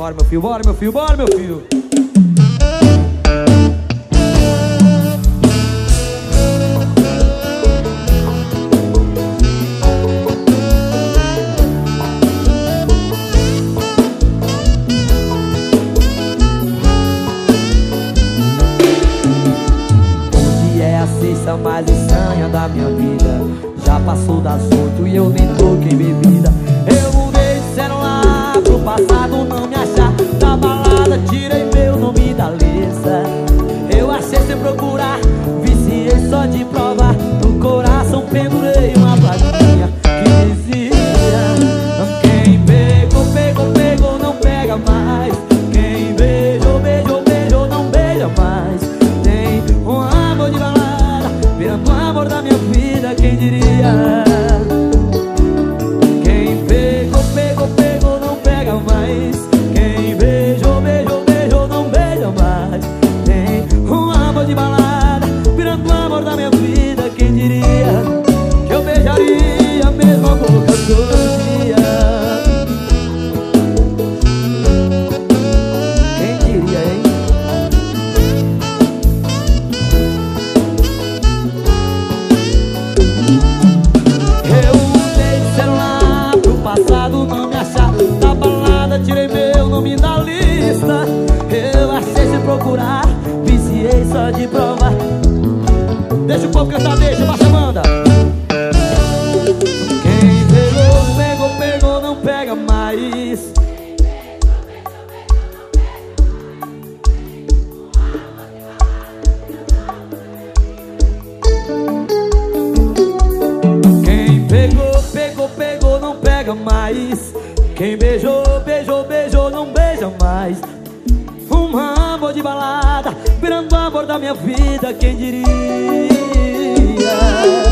Bora, meu filho, bora, meu filho, bora, meu filho. Hoje é a sexta mais estranha da minha vida Já passou das oito e eu nem toquei bebida procurar, viciei só de provar No coração pendurei uma plaquinha que dizia Quem pegou, pegou, pegou, não pega mais. Quem beijou, beijou, beijou, não beija mais. Tem um amor de balada Virando o amor da minha vida, quem diria amor da minha vida, quem diria Que eu beijaria a mesma boca todo dia Quem diria, hein? Eu usei celular pro passado não me achar. Da balada tirei meu nome da lista. Eu achei sem procurar, viciei só de provar Deixa o povo cantar, deixa, baixa a banda Quem pegou, pegou, pegou, não pega mais Quem pegou, pegou, pegou, não pega mais. Quem beijou, beijou, beijou, não beija mais. Um amor de balada, virando amor da minha vida, quem diria? vida.